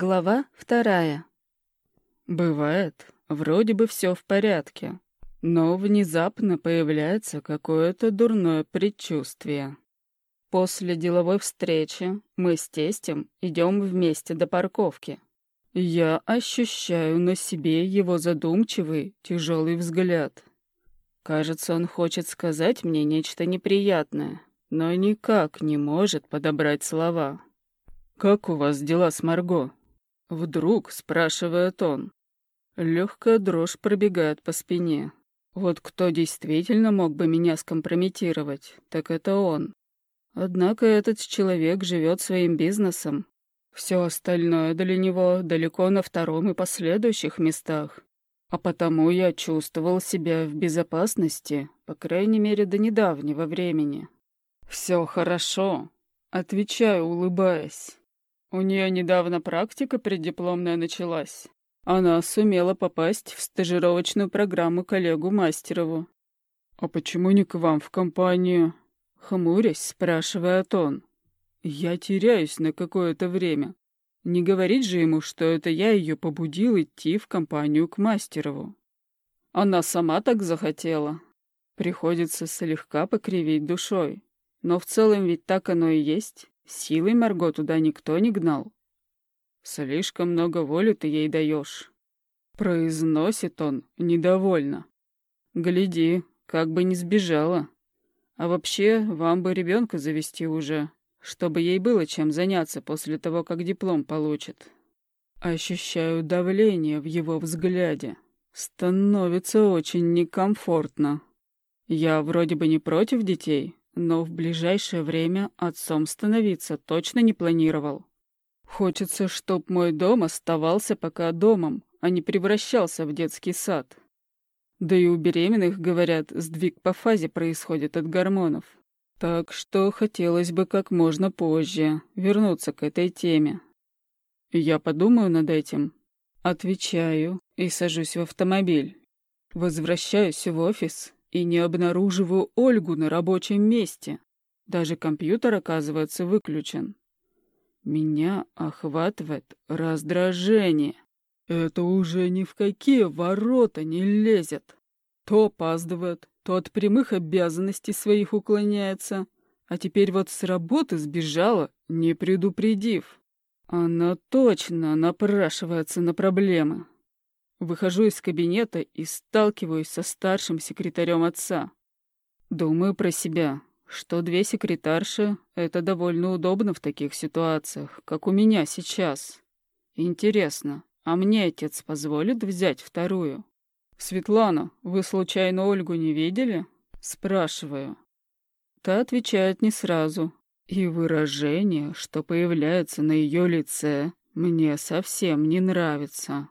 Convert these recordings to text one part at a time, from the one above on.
Глава вторая. Бывает, вроде бы все в порядке, но внезапно появляется какое-то дурное предчувствие. После деловой встречи мы с тестем идем вместе до парковки. Я ощущаю на себе его задумчивый, тяжелый взгляд. Кажется, он хочет сказать мне нечто неприятное, но никак не может подобрать слова. «Как у вас дела с Марго?» Вдруг спрашивает он. Легкая дрожь пробегает по спине. Вот кто действительно мог бы меня скомпрометировать, так это он. Однако этот человек живет своим бизнесом. Все остальное для него далеко на втором и последующих местах. А потому я чувствовал себя в безопасности, по крайней мере, до недавнего времени. «Все хорошо», — отвечаю, улыбаясь. У нее недавно практика преддипломная началась. Она сумела попасть в стажировочную программу коллегу Мастерову. «А почему не к вам в компанию?» Хмурясь, спрашивает он. «Я теряюсь на какое-то время. Не говорить же ему, что это я ее побудил идти в компанию к Мастерову. Она сама так захотела. Приходится слегка покривить душой. Но в целом ведь так оно и есть. Силой Марго туда никто не гнал. Слишком много воли ты ей даешь. Произносит он недовольно. Гляди, как бы не сбежала. А вообще, вам бы ребенка завести уже, чтобы ей было чем заняться после того, как диплом получит. Ощущаю давление в его взгляде. Становится очень некомфортно. Я вроде бы не против детей, но в ближайшее время отцом становиться точно не планировал. Хочется, чтоб мой дом оставался пока домом, а не превращался в детский сад. Да и у беременных, говорят, сдвиг по фазе происходит от гормонов. Так что хотелось бы как можно позже вернуться к этой теме. Я подумаю над этим. Отвечаю и сажусь в автомобиль. Возвращаюсь в офис и не обнаруживаю Ольгу на рабочем месте. Даже компьютер, оказывается, выключен. Меня охватывает раздражение. Это уже ни в какие ворота не лезет. То опаздывает, то от прямых обязанностей своих уклоняется, а теперь вот с работы сбежала, не предупредив. Она точно напрашивается на проблемы. Выхожу из кабинета и сталкиваюсь со старшим секретарем отца. Думаю про себя, что две секретарши — это довольно удобно в таких ситуациях, как у меня сейчас. Интересно, а мне отец позволит взять вторую? «Светлана, вы случайно Ольгу не видели?» Спрашиваю. Та отвечает не сразу, и выражение, что появляется на ее лице, мне совсем не нравится.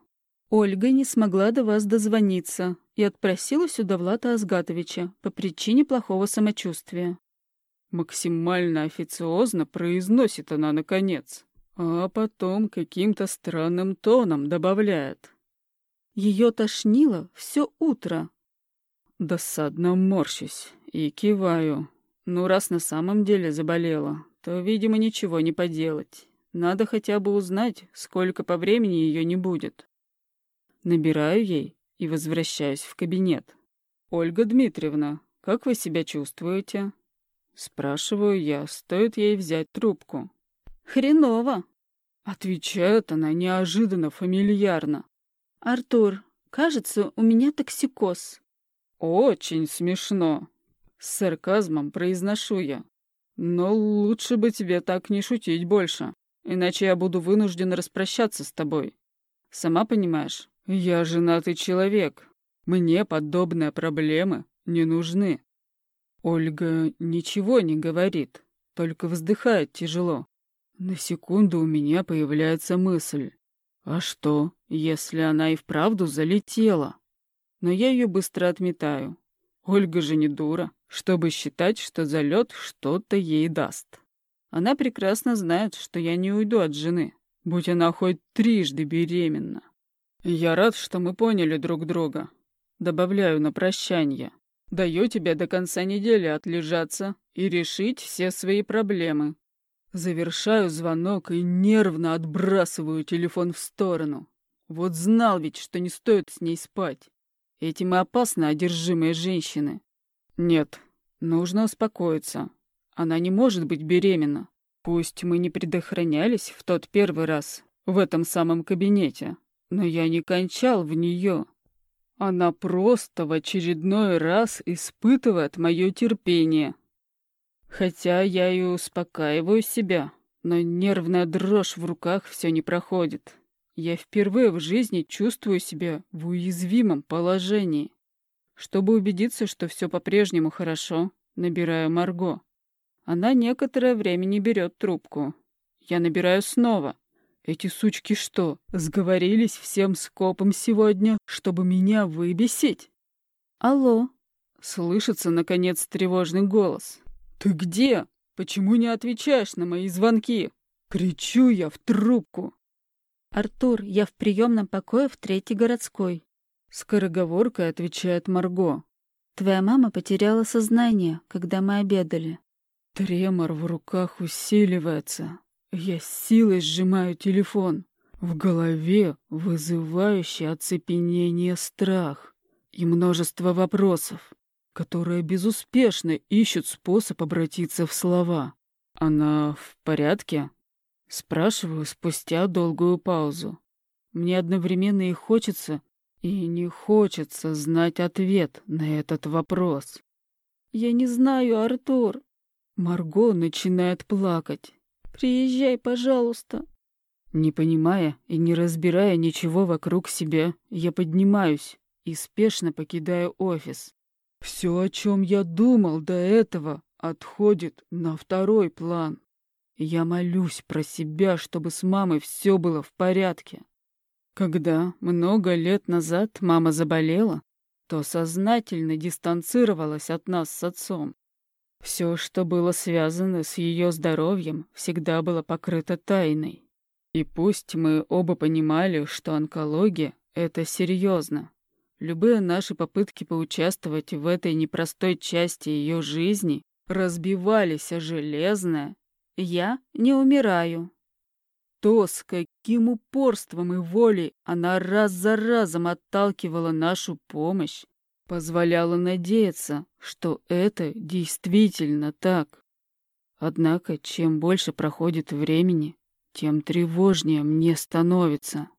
Ольга не смогла до вас дозвониться и отпросилась у Довлата Азгатовича по причине плохого самочувствия. Максимально официозно произносит она наконец, а потом каким-то странным тоном добавляет. Ее тошнило все утро. Досадно морщусь и киваю. Ну, раз на самом деле заболела, то, видимо, ничего не поделать. Надо хотя бы узнать, сколько по времени ее не будет. Набираю ей и возвращаюсь в кабинет. «Ольга Дмитриевна, как вы себя чувствуете?» Спрашиваю я, стоит ей взять трубку. «Хреново!» Отвечает она неожиданно фамильярно. «Артур, кажется, у меня токсикоз». «Очень смешно!» С сарказмом произношу я. «Но лучше бы тебе так не шутить больше, иначе я буду вынужден распрощаться с тобой. Сама понимаешь, «Я женатый человек. Мне подобные проблемы не нужны». Ольга ничего не говорит, только вздыхает тяжело. На секунду у меня появляется мысль. А что, если она и вправду залетела? Но я ее быстро отметаю. Ольга же не дура, чтобы считать, что залет что-то ей даст. Она прекрасно знает, что я не уйду от жены, будь она хоть трижды беременна. «Я рад, что мы поняли друг друга. Добавляю на прощание. Даю тебе до конца недели отлежаться и решить все свои проблемы. Завершаю звонок и нервно отбрасываю телефон в сторону. Вот знал ведь, что не стоит с ней спать. Этим и опасны одержимые женщины. Нет, нужно успокоиться. Она не может быть беременна. Пусть мы не предохранялись в тот первый раз в этом самом кабинете, но я не кончал в нее. Она просто в очередной раз испытывает мое терпение. Хотя я и успокаиваю себя, но нервная дрожь в руках все не проходит. Я впервые в жизни чувствую себя в уязвимом положении. Чтобы убедиться, что все по-прежнему хорошо, набираю Марго. Она некоторое время не берет трубку. Я набираю снова. Эти сучки что, сговорились всем скопом сегодня, чтобы меня выбесить? Алло. Слышится, наконец, тревожный голос. Ты где? Почему не отвечаешь на мои звонки? Кричу я в трубку. «Артур, я в приемном покое в третьей городской». Скороговоркой отвечает Марго. «Твоя мама потеряла сознание, когда мы обедали». Тремор в руках усиливается. Я силой сжимаю телефон. В голове вызывающий оцепенение страх и множество вопросов, которые безуспешно ищут способ обратиться в слова. «Она в порядке?» Спрашиваю спустя долгую паузу. Мне одновременно и хочется, и не хочется знать ответ на этот вопрос. «Я не знаю, Артур». Марго начинает плакать. «Приезжай, пожалуйста». Не понимая и не разбирая ничего вокруг себя, я поднимаюсь и спешно покидаю офис. Все, о чем я думал до этого, отходит на второй план. Я молюсь про себя, чтобы с мамой все было в порядке. Когда много лет назад мама заболела, то сознательно дистанцировалась от нас с отцом. Все, что было связано с ее здоровьем, всегда было покрыто тайной. И пусть мы оба понимали, что онкология — это серьезно, любые наши попытки поучаствовать в этой непростой части ее жизни разбивались о железное я не умираю. То, с каким упорством и волей она раз за разом отталкивала нашу помощь, позволяло надеяться, что это действительно так. Однако, чем больше проходит времени, тем тревожнее мне становится.